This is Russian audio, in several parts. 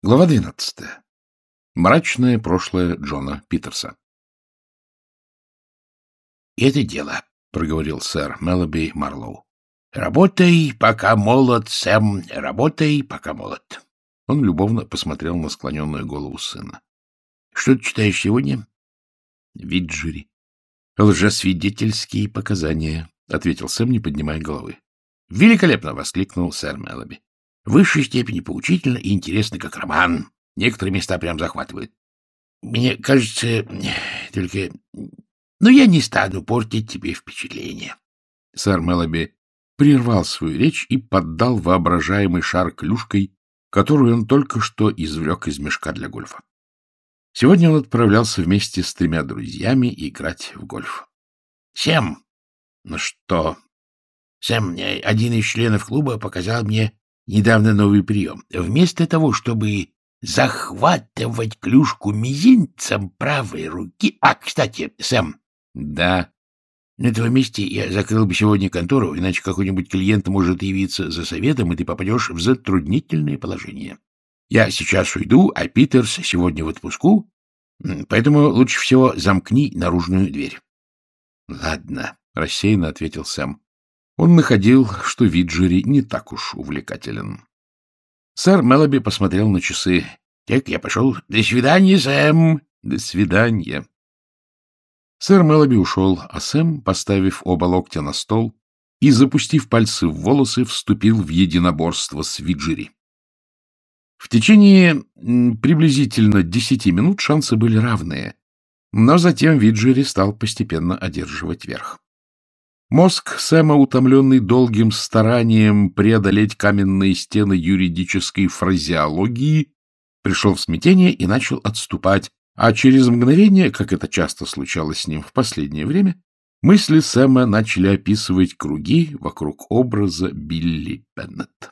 Глава 12. Мрачное прошлое Джона Питерса. «Это дело», — проговорил сэр Мелоби Марлоу. «Работай, пока молод, Сэм, работай, пока молод». Он любовно посмотрел на склоненную голову сына. «Что ты читаешь сегодня?» «Виджери. Лжесвидетельские показания», — ответил Сэм, не поднимая головы. «Великолепно!» — воскликнул сэр Мелоби в высшей степени поучительно и интересно, как роман. Некоторые места прям захватывают. Мне кажется, только... Но я не стану портить тебе впечатление. Сэр Мелоби прервал свою речь и поддал воображаемый шар клюшкой, которую он только что извлек из мешка для гольфа. Сегодня он отправлялся вместе с тремя друзьями играть в гольф. — Сэм! Ну что? Сэм, один из членов клуба показал мне недавно новый прием. Вместо того, чтобы захватывать клюшку мизинцем правой руки... А, кстати, Сэм. Да. На твоем месте я закрыл бы сегодня контору, иначе какой-нибудь клиент может явиться за советом, и ты попадешь в затруднительное положение. Я сейчас уйду, а Питерс сегодня в отпуску, поэтому лучше всего замкни наружную дверь. — Ладно, — рассеянно ответил Сэм. Он находил, что Виджери не так уж увлекателен. Сэр Мелоби посмотрел на часы. — Так, я пошел. До свидания, Сэм. До свидания. Сэр Мелоби ушел, а Сэм, поставив оба локтя на стол и, запустив пальцы в волосы, вступил в единоборство с Виджери. В течение приблизительно десяти минут шансы были равные, но затем Виджери стал постепенно одерживать верх. Мозг Сэма, утомленный долгим старанием преодолеть каменные стены юридической фразеологии, пришел в смятение и начал отступать, а через мгновение, как это часто случалось с ним в последнее время, мысли Сэма начали описывать круги вокруг образа Билли Беннет.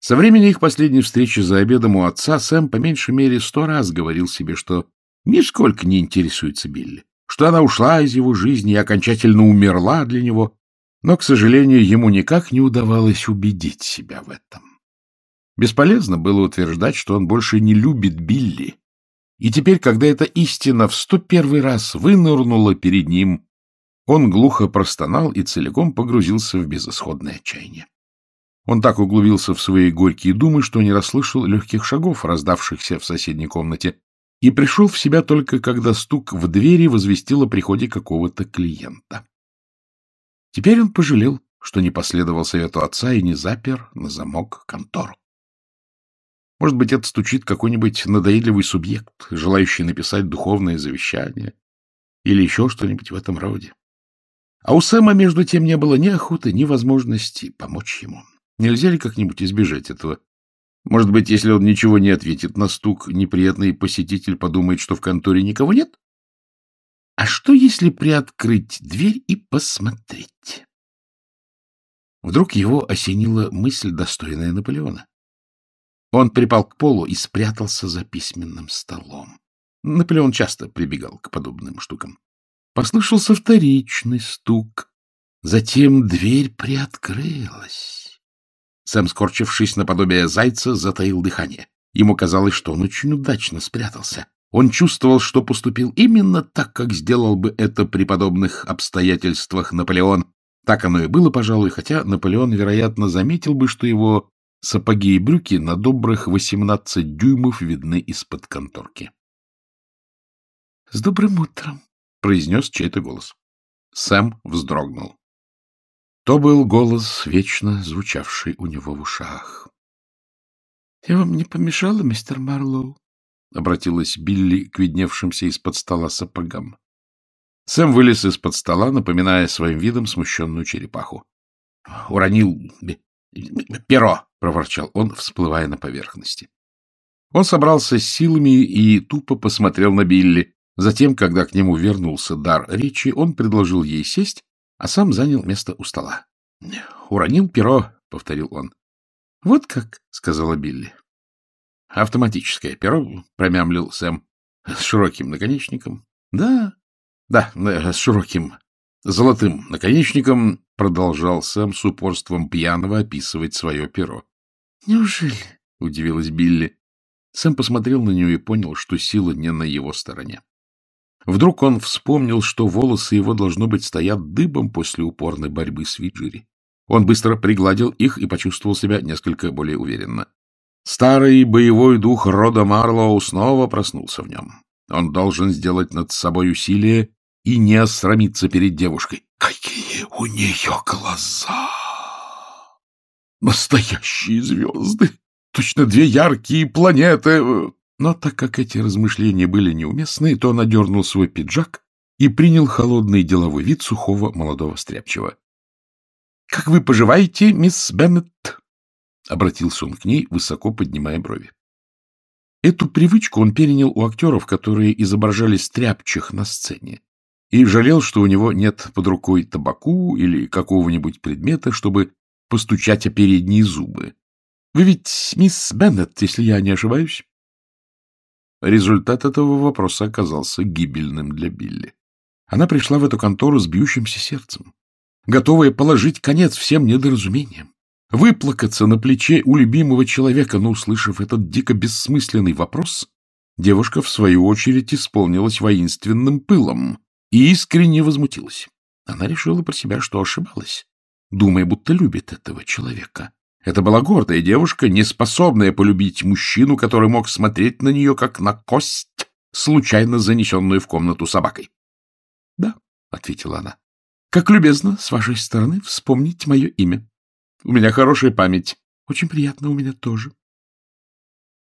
Со времени их последней встречи за обедом у отца Сэм по меньшей мере сто раз говорил себе, что нисколько не интересуется Билли что она ушла из его жизни и окончательно умерла для него, но, к сожалению, ему никак не удавалось убедить себя в этом. Бесполезно было утверждать, что он больше не любит Билли, и теперь, когда эта истина в сто первый раз вынырнула перед ним, он глухо простонал и целиком погрузился в безысходное отчаяние. Он так углубился в свои горькие думы, что не расслышал легких шагов, раздавшихся в соседней комнате, и пришел в себя только когда стук в двери возвестил о приходе какого-то клиента. Теперь он пожалел, что не последовал совету отца и не запер на замок контору. Может быть, это стучит какой-нибудь надоедливый субъект, желающий написать духовное завещание или еще что-нибудь в этом роде. А у Сэма, между тем, не было ни охоты, ни возможности помочь ему. Нельзя ли как-нибудь избежать этого может быть, если он ничего не ответит на стук, неприятный посетитель подумает, что в конторе никого нет? А что, если приоткрыть дверь и посмотреть? Вдруг его осенила мысль, достойная Наполеона. Он припал к полу и спрятался за письменным столом. Наполеон часто прибегал к подобным штукам. Послышался вторичный стук. Затем дверь приоткрылась. Сэм, скорчившись наподобие зайца, затаил дыхание. Ему казалось, что он очень удачно спрятался. Он чувствовал, что поступил именно так, как сделал бы это при подобных обстоятельствах Наполеон. Так оно и было, пожалуй, хотя Наполеон, вероятно, заметил бы, что его сапоги и брюки на добрых восемнадцать дюймов видны из-под конторки. — С добрым утром! — произнес чей-то голос. Сэм вздрогнул. То был голос, вечно звучавший у него в ушах. — Я вам не помешала, мистер Марлоу? — обратилась Билли к видневшимся из-под стола сапогам. Сэм вылез из-под стола, напоминая своим видом смущенную черепаху. — Уронил перо! — проворчал он, всплывая на поверхности. Он собрался с силами и тупо посмотрел на Билли. Затем, когда к нему вернулся дар речи, он предложил ей сесть а сам занял место у стола. — Уронил перо, — повторил он. — Вот как, — сказала Билли. — Автоматическое перо, — промямлил Сэм, — с широким наконечником. — Да, да, с широким золотым наконечником, — продолжал Сэм с упорством пьяного описывать свое перо. — Неужели? — удивилась Билли. Сэм посмотрел на нее и понял, что сила не на его стороне. Вдруг он вспомнил, что волосы его, должно быть, стоят дыбом после упорной борьбы с Виджери. Он быстро пригладил их и почувствовал себя несколько более уверенно. Старый боевой дух рода Марлоу снова проснулся в нем. Он должен сделать над собой усилие и не осрамиться перед девушкой. Какие у нее глаза! Настоящие звезды! Точно две яркие планеты! Но так как эти размышления были неуместны, то он одернул свой пиджак и принял холодный деловой вид сухого молодого стряпчего. — Как вы поживаете, мисс Беннет? — обратился он к ней, высоко поднимая брови. Эту привычку он перенял у актеров, которые изображали стряпчих на сцене, и жалел, что у него нет под рукой табаку или какого-нибудь предмета, чтобы постучать о передние зубы. — Вы ведь мисс Беннет, если я не ошибаюсь? Результат этого вопроса оказался гибельным для Билли. Она пришла в эту контору с бьющимся сердцем, готовая положить конец всем недоразумениям, выплакаться на плече у любимого человека, но, услышав этот дико бессмысленный вопрос, девушка, в свою очередь, исполнилась воинственным пылом и искренне возмутилась. Она решила про себя, что ошибалась, думая, будто любит этого человека. Это была гордая девушка, не способная полюбить мужчину, который мог смотреть на нее, как на кость, случайно занесенную в комнату собакой. — Да, — ответила она, — как любезно с вашей стороны вспомнить мое имя. У меня хорошая память. Очень приятно, у меня тоже.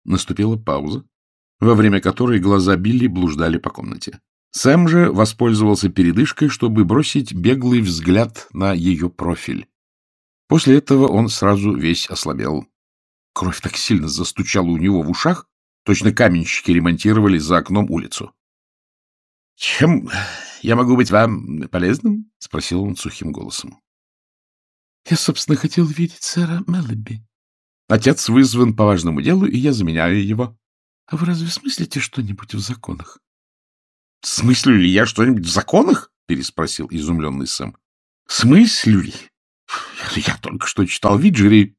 Наступила пауза, во время которой глаза Билли блуждали по комнате. Сэм же воспользовался передышкой, чтобы бросить беглый взгляд на ее профиль. После этого он сразу весь ослабел. Кровь так сильно застучала у него в ушах, точно каменщики ремонтировали за окном улицу. — Чем я могу быть вам полезным? — спросил он сухим голосом. — Я, собственно, хотел видеть сэра Меллоби. Отец вызван по важному делу, и я заменяю его. — А вы разве смыслите что-нибудь в законах? — Смыслю ли я что-нибудь в законах? — переспросил изумленный Сэм. — Смыслю ли? Я только что читал Виджери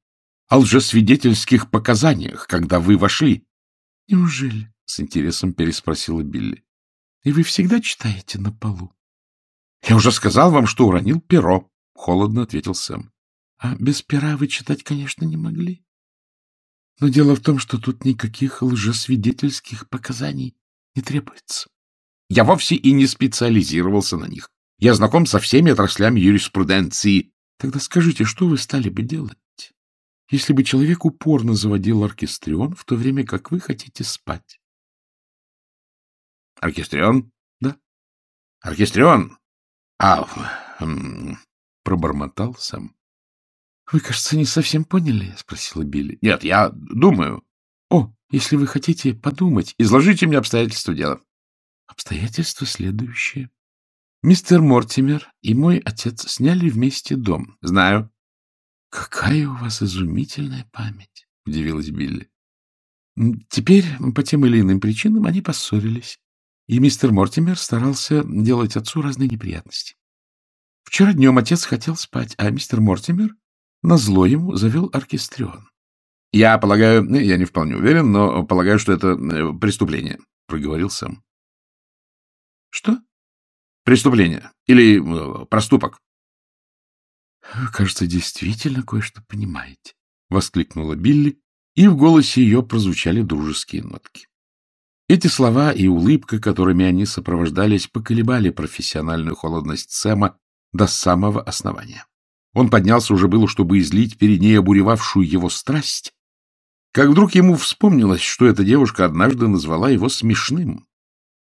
о лжесвидетельских показаниях, когда вы вошли. — Неужели? — с интересом переспросила Билли. — И вы всегда читаете на полу? — Я уже сказал вам, что уронил перо, — холодно ответил Сэм. — А без пера вы читать, конечно, не могли. Но дело в том, что тут никаких лжесвидетельских показаний не требуется. Я вовсе и не специализировался на них. Я знаком со всеми отраслями юриспруденции. Тогда скажите, что вы стали бы делать, если бы человек упорно заводил оркестрион, в то время как вы хотите спать? Оркестрион? Да. Оркестрион? А, пробормотал сам. Вы, кажется, не совсем поняли, спросила Билли. Нет, я думаю. О, если вы хотите подумать, изложите мне обстоятельства дела. Обстоятельства следующие. Мистер Мортимер и мой отец сняли вместе дом. Знаю. Какая у вас изумительная память, удивилась Билли. Теперь по тем или иным причинам они поссорились, и мистер Мортимер старался делать отцу разные неприятности. Вчера днем отец хотел спать, а мистер Мортимер назло ему завел оркестрион. — Я полагаю, я не вполне уверен, но полагаю, что это э, преступление, — проговорил Сэм. — Что? — Преступление. Или э, проступок. — Кажется, действительно кое-что понимаете, — воскликнула Билли, и в голосе ее прозвучали дружеские нотки. Эти слова и улыбка, которыми они сопровождались, поколебали профессиональную холодность Сэма до самого основания. Он поднялся уже было, чтобы излить перед ней обуревавшую его страсть, как вдруг ему вспомнилось, что эта девушка однажды назвала его смешным.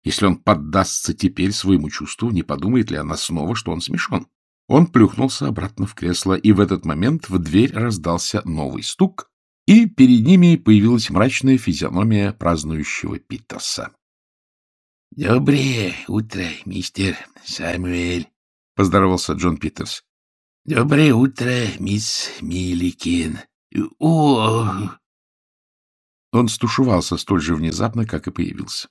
Если он поддастся теперь своему чувству, не подумает ли она снова, что он смешон? Он плюхнулся обратно в кресло, и в этот момент в дверь раздался новый стук, и перед ними появилась мрачная физиономия празднующего Питерса. — Доброе утро, мистер Самуэль, — поздоровался Джон Питерс. — Доброе утро, мисс Милликин. О! Он стушевался столь же внезапно, как и появился.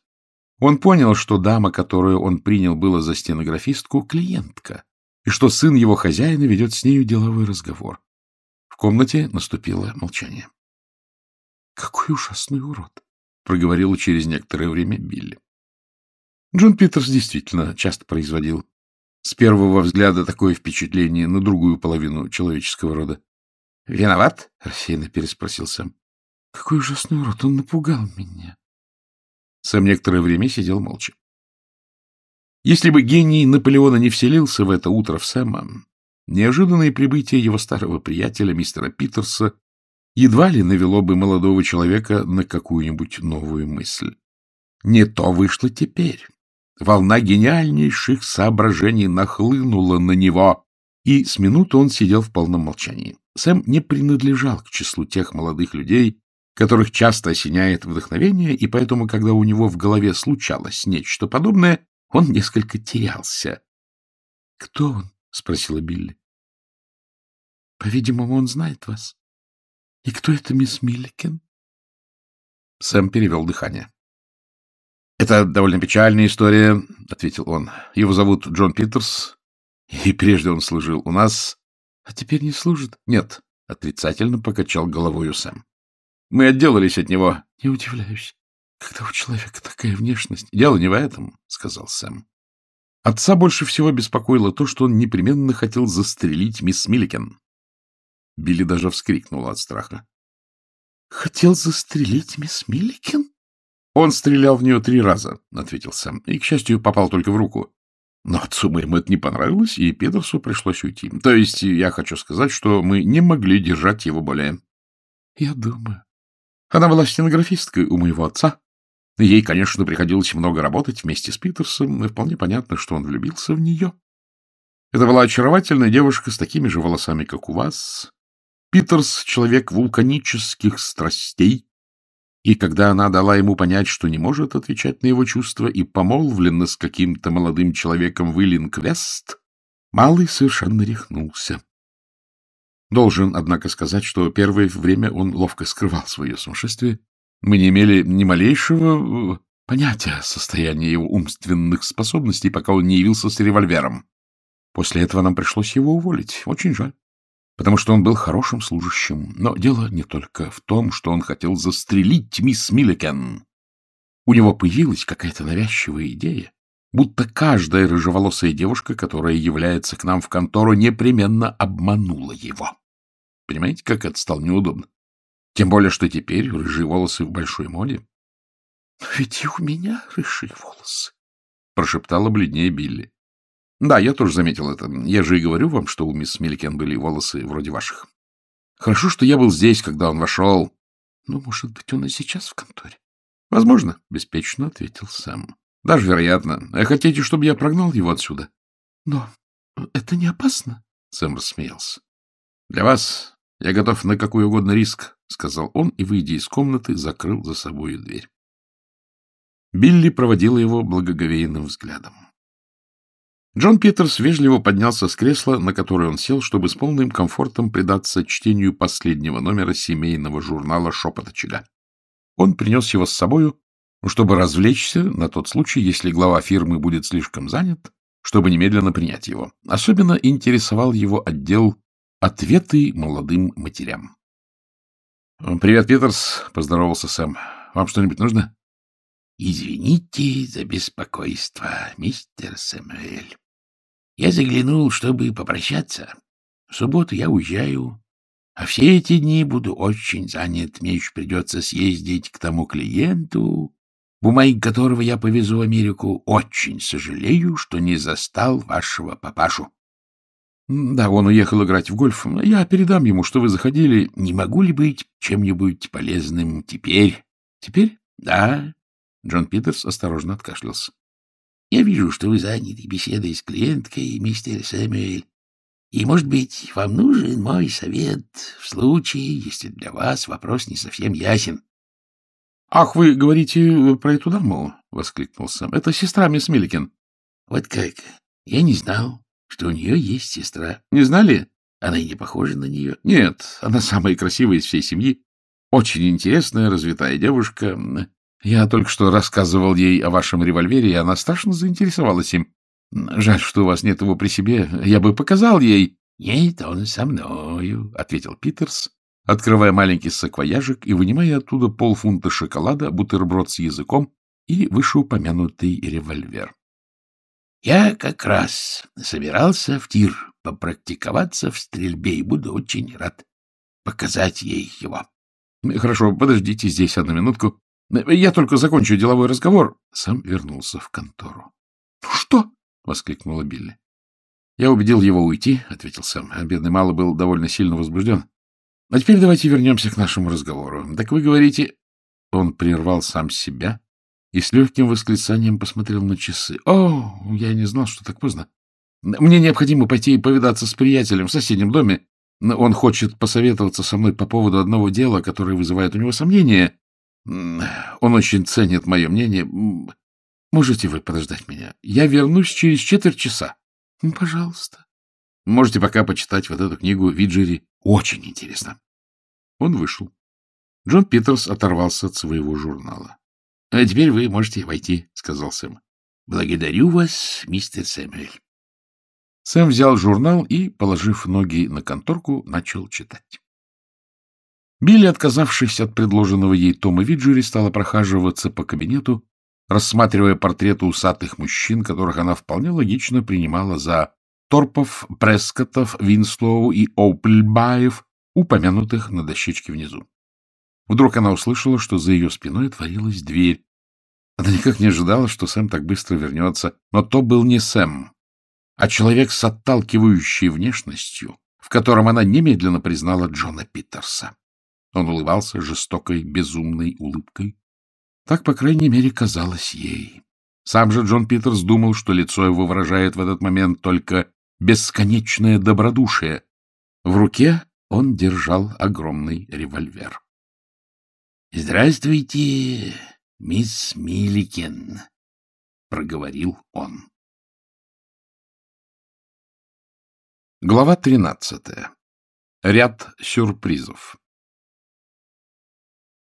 Он понял, что дама, которую он принял было за стенографистку, клиентка, и что сын его хозяина ведет с нею деловой разговор. В комнате наступило молчание. Какой ужасный урод! — проговорила через некоторое время Билли. Джон Питерс действительно часто производил с первого взгляда такое впечатление на другую половину человеческого рода. — Виноват? — рассеянно переспросил Сэм. — Какой ужасный урод! Он напугал меня. Сэм некоторое время сидел молча. Если бы гений Наполеона не вселился в это утро в Сэма, неожиданное прибытие его старого приятеля, мистера Питерса, едва ли навело бы молодого человека на какую-нибудь новую мысль. Не то вышло теперь. Волна гениальнейших соображений нахлынула на него, и с минуты он сидел в полном молчании. Сэм не принадлежал к числу тех молодых людей, которых часто осеняет вдохновение, и поэтому, когда у него в голове случалось нечто подобное, он несколько терялся. — Кто он? — спросила Билли. — По-видимому, он знает вас. И кто это мисс Милликен? Сэм перевел дыхание. — Это довольно печальная история, — ответил он. — Его зовут Джон Питерс, и прежде он служил у нас. — А теперь не служит? — Нет, — отрицательно покачал головой Сэм. — Мы отделались от него. — Не удивляюсь. Когда у человека такая внешность... — Дело не в этом, — сказал Сэм. Отца больше всего беспокоило то, что он непременно хотел застрелить мисс Милликен. Билли даже вскрикнула от страха. — Хотел застрелить мисс Милликен? Он стрелял в нее три раза, — ответил Сэм, и, к счастью, попал только в руку. Но отцу моему это не понравилось, и Петерсу пришлось уйти. То есть я хочу сказать, что мы не могли держать его более. Я думаю. Она была стенографисткой у моего отца. Ей, конечно, приходилось много работать вместе с Питерсом, и вполне понятно, что он влюбился в нее. Это была очаровательная девушка с такими же волосами, как у вас. Питерс — человек вулканических страстей, и когда она дала ему понять, что не может отвечать на его чувства и помолвлена с каким-то молодым человеком в Иллинг-Вест, Малый совершенно рехнулся. Должен, однако, сказать, что первое время он ловко скрывал свое сумасшествие. Мы не имели ни малейшего э, понятия о состоянии его умственных способностей, пока он не явился с револьвером. После этого нам пришлось его уволить. Очень жаль потому что он был хорошим служащим. Но дело не только в том, что он хотел застрелить мисс Милликен. У него появилась какая-то навязчивая идея, будто каждая рыжеволосая девушка, которая является к нам в контору, непременно обманула его. Понимаете, как это стало неудобно? Тем более, что теперь рыжие волосы в большой моде. — Но ведь и у меня рыжие волосы, — прошептала бледнее Билли. Да, я тоже заметил это. Я же и говорю вам, что у мисс Милликен были волосы вроде ваших. Хорошо, что я был здесь, когда он вошел. Ну, может быть, он и сейчас в конторе. Возможно, — беспечно ответил Сэм. Даже вероятно. А хотите, чтобы я прогнал его отсюда? Но это не опасно, — Сэм рассмеялся. Для вас я готов на какой угодно риск, — сказал он и, выйдя из комнаты, закрыл за собой дверь. Билли проводила его благоговейным взглядом. Джон Питерс вежливо поднялся с кресла, на которое он сел, чтобы с полным комфортом предаться чтению последнего номера семейного журнала «Шепот очага». Он принес его с собою, чтобы развлечься на тот случай, если глава фирмы будет слишком занят, чтобы немедленно принять его. Особенно интересовал его отдел «Ответы молодым матерям». — Привет, Питерс, — поздоровался Сэм. — Вам что-нибудь нужно? — Извините за беспокойство, мистер Сэмюэль. Я заглянул, чтобы попрощаться. В субботу я уезжаю, а все эти дни буду очень занят. Мне еще придется съездить к тому клиенту, бумаги которого я повезу в Америку. Очень сожалею, что не застал вашего папашу. Да, он уехал играть в гольф. Я передам ему, что вы заходили. Не могу ли быть чем-нибудь полезным теперь? Теперь? Да. Джон Питерс осторожно откашлялся. Я вижу, что вы заняты беседой с клиенткой, мистер Сэмюэль. И, может быть, вам нужен мой совет в случае, если для вас вопрос не совсем ясен. — Ах, вы говорите про эту даму? — воскликнул Сэм. — Это сестра мисс Милликен. — Вот как? Я не знал, что у нее есть сестра. — Не знали? Она и не похожа на нее. — Нет, она самая красивая из всей семьи. Очень интересная, развитая девушка. Я только что рассказывал ей о вашем револьвере, и она страшно заинтересовалась им. Жаль, что у вас нет его при себе. Я бы показал ей. — Нет, он со мною, — ответил Питерс, открывая маленький саквояжик и вынимая оттуда полфунта шоколада, бутерброд с языком и вышеупомянутый револьвер. — Я как раз собирался в тир попрактиковаться в стрельбе и буду очень рад показать ей его. — Хорошо, подождите здесь одну минутку. Я только закончу деловой разговор. Сам вернулся в контору. — Ну что? — воскликнула Билли. — Я убедил его уйти, — ответил Сэм. Бедный Мало был довольно сильно возбужден. — А теперь давайте вернемся к нашему разговору. Так вы говорите... Он прервал сам себя и с легким восклицанием посмотрел на часы. — О, я не знал, что так поздно. Мне необходимо пойти и повидаться с приятелем в соседнем доме. Он хочет посоветоваться со мной по поводу одного дела, которое вызывает у него сомнения. Он очень ценит мое мнение. Можете вы подождать меня? Я вернусь через четверть часа. — Пожалуйста. Можете пока почитать вот эту книгу Виджери. Очень интересно. Он вышел. Джон Питерс оторвался от своего журнала. — А теперь вы можете войти, — сказал Сэм. — Благодарю вас, мистер Сэмюэль. Сэм взял журнал и, положив ноги на конторку, начал читать. Билли, отказавшись от предложенного ей Тома Виджери, стала прохаживаться по кабинету, рассматривая портреты усатых мужчин, которых она вполне логично принимала за Торпов, Прескотов, Винслоу и Опельбаев, упомянутых на дощечке внизу. Вдруг она услышала, что за ее спиной отворилась дверь. Она никак не ожидала, что Сэм так быстро вернется, но то был не Сэм, а человек с отталкивающей внешностью, в котором она немедленно признала Джона Питерса. Он улыбался жестокой, безумной улыбкой. Так, по крайней мере, казалось ей. Сам же Джон Питерс думал, что лицо его выражает в этот момент только бесконечное добродушие. В руке он держал огромный револьвер. — Здравствуйте, мисс Милликен, — проговорил он. Глава тринадцатая. Ряд сюрпризов.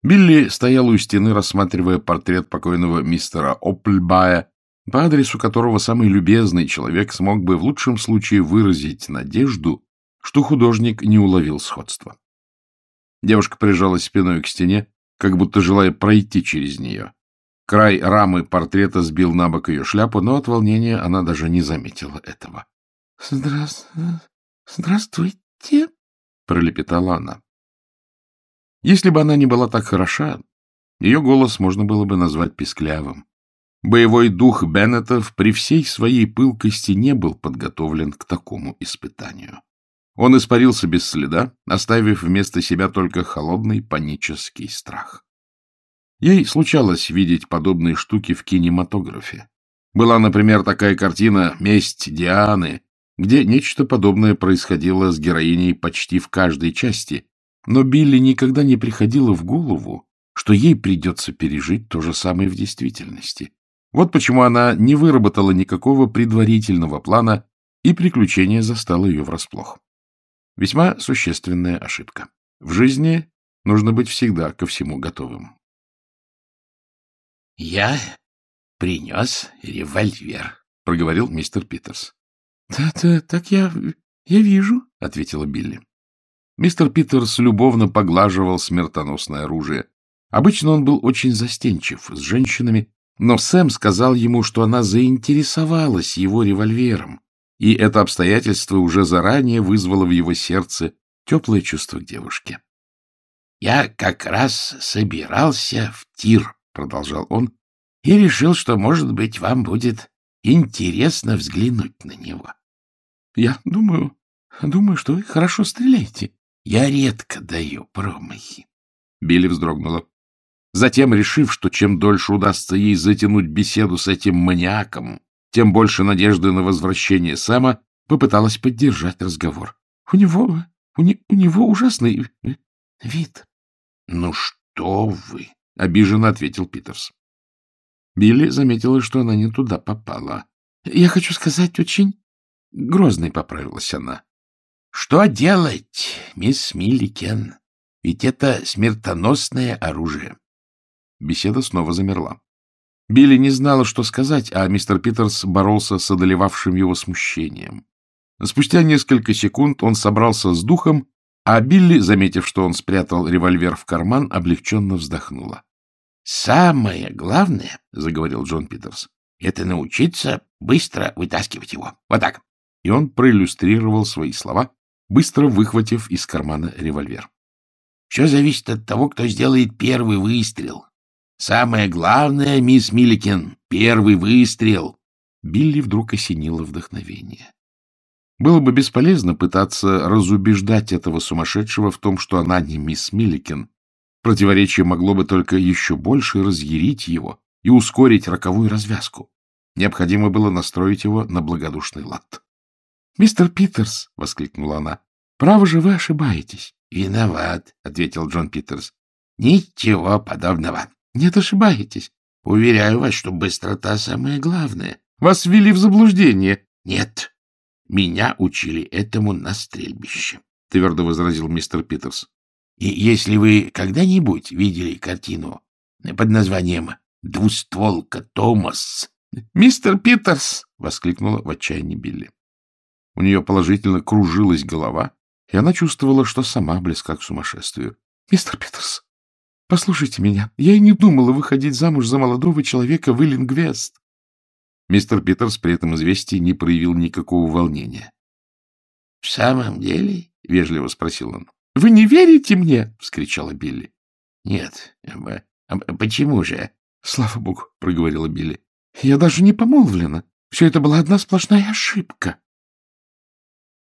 Билли стоял у стены, рассматривая портрет покойного мистера Оппельбая, по адресу которого самый любезный человек смог бы в лучшем случае выразить надежду, что художник не уловил сходства. Девушка прижалась спиной к стене, как будто желая пройти через нее. Край рамы портрета сбил на бок ее шляпу, но от волнения она даже не заметила этого. — Здравствуйте, — пролепетала она. Если бы она не была так хороша, ее голос можно было бы назвать писклявым. Боевой дух Беннетов при всей своей пылкости не был подготовлен к такому испытанию. Он испарился без следа, оставив вместо себя только холодный панический страх. Ей случалось видеть подобные штуки в кинематографе. Была, например, такая картина «Месть Дианы», где нечто подобное происходило с героиней почти в каждой части, но Билли никогда не приходило в голову, что ей придется пережить то же самое в действительности. Вот почему она не выработала никакого предварительного плана, и приключение застало ее врасплох. Весьма существенная ошибка. В жизни нужно быть всегда ко всему готовым. — Я принес револьвер, — проговорил мистер Питерс. Да, — Да, так я, я вижу, — ответила Билли. Мистер Питерс любовно поглаживал смертоносное оружие. Обычно он был очень застенчив с женщинами, но Сэм сказал ему, что она заинтересовалась его револьвером, и это обстоятельство уже заранее вызвало в его сердце теплое чувство к девушке. — Я как раз собирался в тир, — продолжал он, — и решил, что, может быть, вам будет интересно взглянуть на него. — Я думаю, думаю, что вы хорошо стреляете. Я редко даю промахи. Билли вздрогнула. Затем, решив, что чем дольше удастся ей затянуть беседу с этим маниаком, тем больше надежды на возвращение Сэма, попыталась поддержать разговор. — У него... У, не, у него ужасный вид. — Ну что вы! — обиженно ответил Питерс. Билли заметила, что она не туда попала. — Я хочу сказать, очень грозной поправилась она. — Что делать, мисс Милликен? Ведь это смертоносное оружие. Беседа снова замерла. Билли не знала, что сказать, а мистер Питерс боролся с одолевавшим его смущением. Спустя несколько секунд он собрался с духом А Билли, заметив, что он спрятал револьвер в карман, облегченно вздохнула. — Самое главное, — заговорил Джон Питерс, — это научиться быстро вытаскивать его. Вот так. И он проиллюстрировал свои слова, быстро выхватив из кармана револьвер. — Все зависит от того, кто сделает первый выстрел. Самое главное, мисс Милликин, первый выстрел. Билли вдруг осенило вдохновение. Было бы бесполезно пытаться разубеждать этого сумасшедшего в том, что она не мисс Милликин. Противоречие могло бы только еще больше разъярить его и ускорить роковую развязку. Необходимо было настроить его на благодушный лад. — Мистер Питерс! — воскликнула она. — Право же вы ошибаетесь. — Виноват, — ответил Джон Питерс. — Ничего подобного. — Нет, ошибаетесь. Уверяю вас, что быстрота — самое главное. — Вас ввели в заблуждение. — Нет, меня учили этому на стрельбище, — твердо возразил мистер Питерс. — И если вы когда-нибудь видели картину под названием «Двустволка Томас», «Мистер Питерс!» — воскликнула в отчаянии Билли. У нее положительно кружилась голова, и она чувствовала, что сама близка к сумасшествию. — Мистер Питерс, Послушайте меня, я и не думала выходить замуж за молодого человека в Иллингвест. Мистер Питерс при этом известии не проявил никакого волнения. — В самом деле? — вежливо спросил он. — Вы не верите мне? — вскричала Билли. — Нет. А, а почему же? — Слава богу, — проговорила Билли. — Я даже не помолвлена. Все это была одна сплошная ошибка.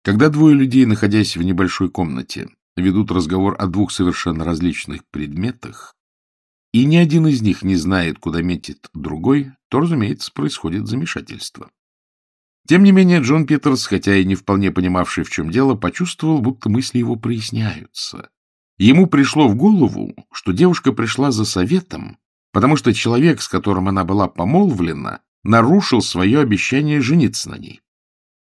Когда двое людей, находясь в небольшой комнате, ведут разговор о двух совершенно различных предметах, и ни один из них не знает, куда метит другой, то, разумеется, происходит замешательство. Тем не менее, Джон Питерс, хотя и не вполне понимавший, в чем дело, почувствовал, будто мысли его проясняются. Ему пришло в голову, что девушка пришла за советом, потому что человек, с которым она была помолвлена, нарушил свое обещание жениться на ней.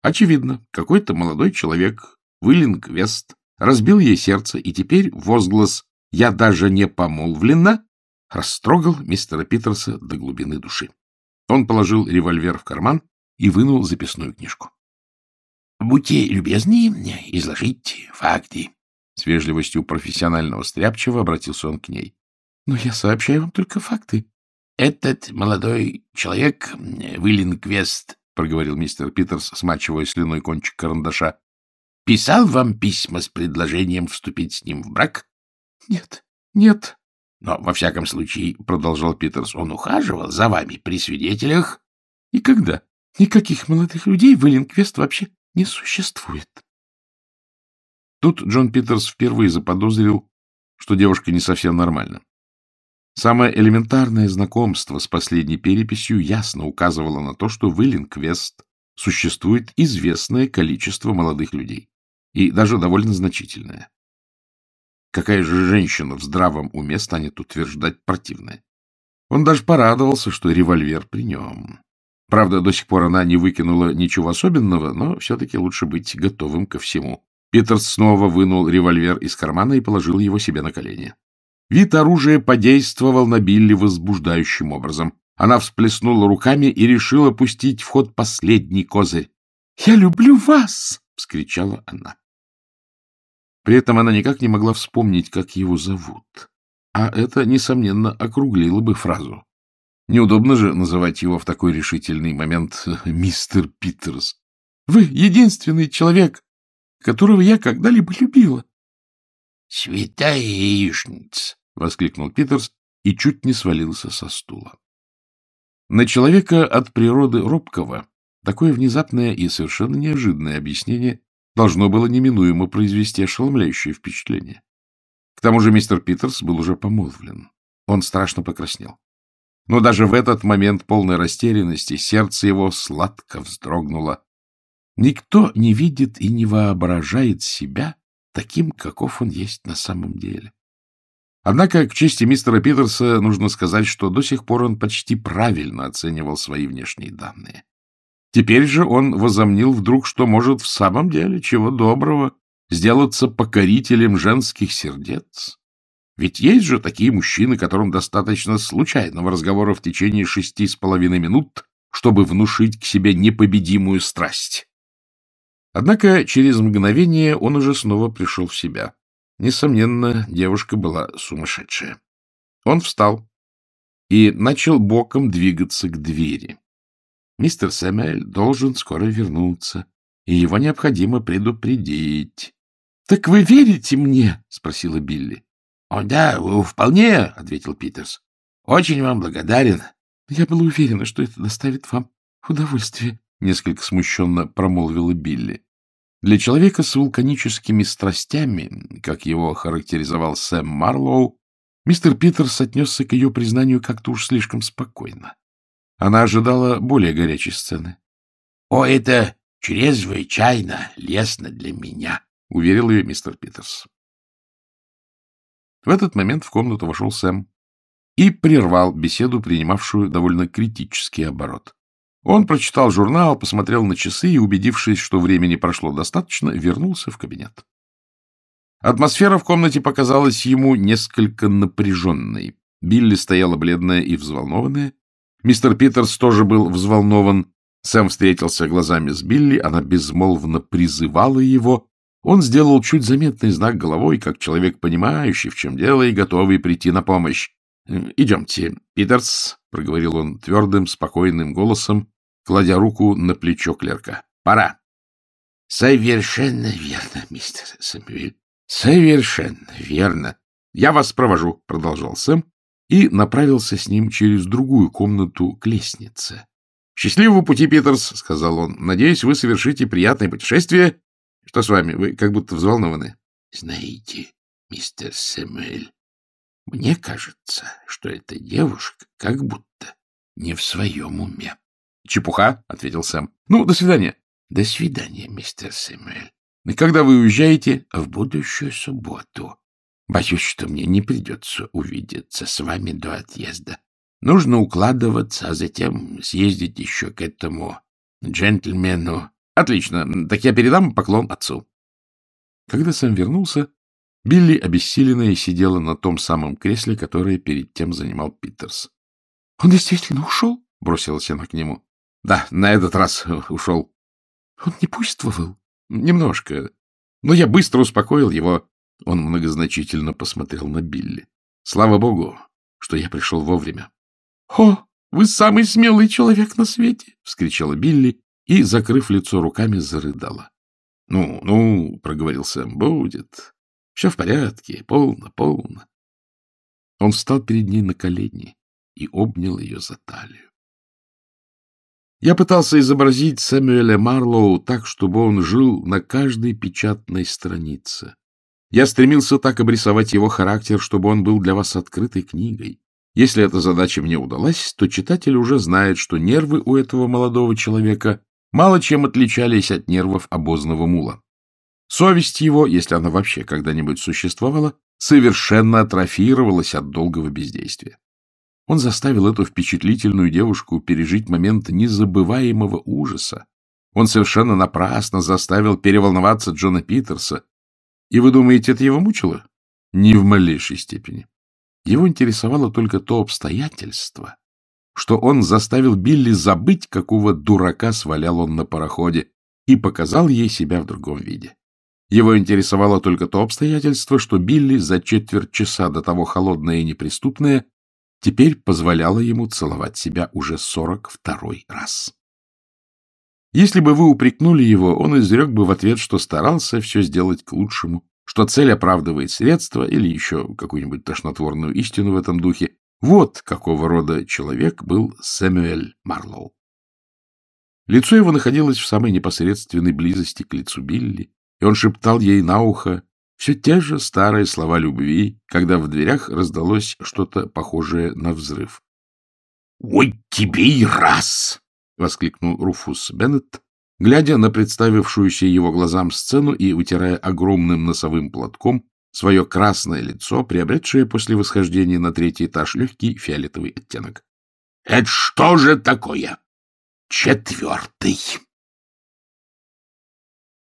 Очевидно, какой-то молодой человек, Виллинг Вест, разбил ей сердце, и теперь возглас «Я даже не помолвлена» растрогал мистера Питерса до глубины души. Он положил револьвер в карман и вынул записную книжку. — Будьте любезны изложить факты. С вежливостью профессионального стряпчего обратился он к ней. — Но я сообщаю вам только факты. — Этот молодой человек, Виллинквест, — проговорил мистер Питерс, смачивая слюной кончик карандаша, писал вам письма с предложением вступить с ним в брак? — Нет, нет. Но, во всяком случае, — продолжал Питерс, — он ухаживал за вами при свидетелях. — И когда? Никаких молодых людей в Эллинквест вообще не существует. Тут Джон Питерс впервые заподозрил, что девушка не совсем нормальна. Самое элементарное знакомство с последней переписью ясно указывало на то, что в Иллинквест существует известное количество молодых людей и даже довольно значительная. Какая же женщина в здравом уме станет утверждать противное? Он даже порадовался, что револьвер при нем. Правда, до сих пор она не выкинула ничего особенного, но все-таки лучше быть готовым ко всему. Питерс снова вынул револьвер из кармана и положил его себе на колени. Вид оружия подействовал на Билли возбуждающим образом. Она всплеснула руками и решила пустить в ход последний козырь. — Я люблю вас! — вскричала она. При этом она никак не могла вспомнить, как его зовут. А это, несомненно, округлило бы фразу. Неудобно же называть его в такой решительный момент «Мистер Питерс». Вы единственный человек, которого я когда-либо любила. — Святая яичница! — воскликнул Питерс и чуть не свалился со стула. На человека от природы робкого такое внезапное и совершенно неожиданное объяснение должно было неминуемо произвести ошеломляющее впечатление. К тому же мистер Питерс был уже помолвлен. Он страшно покраснел. Но даже в этот момент полной растерянности сердце его сладко вздрогнуло. Никто не видит и не воображает себя таким, каков он есть на самом деле. Однако, к чести мистера Питерса, нужно сказать, что до сих пор он почти правильно оценивал свои внешние данные. Теперь же он возомнил вдруг, что может в самом деле, чего доброго, сделаться покорителем женских сердец. Ведь есть же такие мужчины, которым достаточно случайного разговора в течение шести с половиной минут, чтобы внушить к себе непобедимую страсть. Однако через мгновение он уже снова пришел в себя. Несомненно, девушка была сумасшедшая. Он встал и начал боком двигаться к двери. Мистер Сэмюэль должен скоро вернуться, и его необходимо предупредить. — Так вы верите мне? — спросила Билли. — О, да, вполне, — ответил Питерс. — Очень вам благодарен. — Я была уверена, что это доставит вам удовольствие, — несколько смущенно промолвила Билли. Для человека с вулканическими страстями, как его характеризовал Сэм Марлоу, мистер Питерс отнесся к ее признанию как-то уж слишком спокойно. Она ожидала более горячей сцены. — О, это чрезвычайно лестно для меня, — уверил ее мистер Питерс. В этот момент в комнату вошел Сэм и прервал беседу, принимавшую довольно критический оборот. Он прочитал журнал, посмотрел на часы и, убедившись, что времени прошло достаточно, вернулся в кабинет. Атмосфера в комнате показалась ему несколько напряженной. Билли стояла бледная и взволнованная. Мистер Питерс тоже был взволнован. Сэм встретился глазами с Билли, она безмолвно призывала его. Он сделал чуть заметный знак головой, как человек, понимающий, в чем дело, и готовый прийти на помощь. — Идемте, Питерс, — проговорил он твердым, спокойным голосом, кладя руку на плечо клерка. — Пора. — Совершенно верно, мистер Сэмюэль. Совершенно верно. — Я вас провожу, — продолжал Сэм и направился с ним через другую комнату к лестнице. — Счастливого пути, Питерс, — сказал он. — Надеюсь, вы совершите приятное путешествие. Что с вами? Вы как будто взволнованы. — Знаете, мистер Сэмюэль, мне кажется, что эта девушка как будто не в своем уме. — Чепуха, — ответил Сэм. — Ну, до свидания. — До свидания, мистер Сэмюэль. Когда вы уезжаете? — В будущую субботу. Боюсь, что мне не придется увидеться с вами до отъезда. Нужно укладываться, а затем съездить еще к этому джентльмену. Отлично. Так я передам поклон отцу. Когда Сэм вернулся, Билли, обессиленная, сидела на том самом кресле, которое перед тем занимал Питерс. — Он действительно ушел? — бросилась она к нему. — Да, на этот раз ушел. — Он не пуствовал? — Немножко. Но я быстро успокоил его. Он многозначительно посмотрел на Билли. — Слава богу, что я пришел вовремя. — О, вы самый смелый человек на свете! — вскричала Билли и, закрыв лицо руками, зарыдала. — Ну, ну, — проговорил Сэм, — будет. Все в порядке, полно, полно. Он встал перед ней на колени и обнял ее за талию. Я пытался изобразить Сэмюэля Марлоу так, чтобы он жил на каждой печатной странице. Я стремился так обрисовать его характер, чтобы он был для вас открытой книгой. Если эта задача мне удалась, то читатель уже знает, что нервы у этого молодого человека мало чем отличались от нервов обозного мула. Совесть его, если она вообще когда-нибудь существовала, совершенно атрофировалась от долгого бездействия. Он заставил эту впечатлительную девушку пережить момент незабываемого ужаса. Он совершенно напрасно заставил переволноваться Джона Питерса. И вы думаете, это его мучило? Ни в малейшей степени. Его интересовало только то обстоятельство, что он заставил Билли забыть, какого дурака свалял он на пароходе, и показал ей себя в другом виде. Его интересовало только то обстоятельство, что Билли за четверть часа до того холодное и неприступное теперь позволяло ему целовать себя уже сорок второй раз. Если бы вы упрекнули его, он изрек бы в ответ, что старался все сделать к лучшему, что цель оправдывает средства или еще какую-нибудь тошнотворную истину в этом духе. Вот какого рода человек был Сэмюэль Марлоу. Лицо его находилось в самой непосредственной близости к лицу Билли, и он шептал ей на ухо все те же старые слова любви, когда в дверях раздалось что-то похожее на взрыв. — Ой, тебе и раз! — воскликнул Руфус Беннет, глядя на представившуюся его глазам сцену и утирая огромным носовым платком свое красное лицо, приобретшее после восхождения на третий этаж легкий фиолетовый оттенок. — Это что же такое? Четвертый!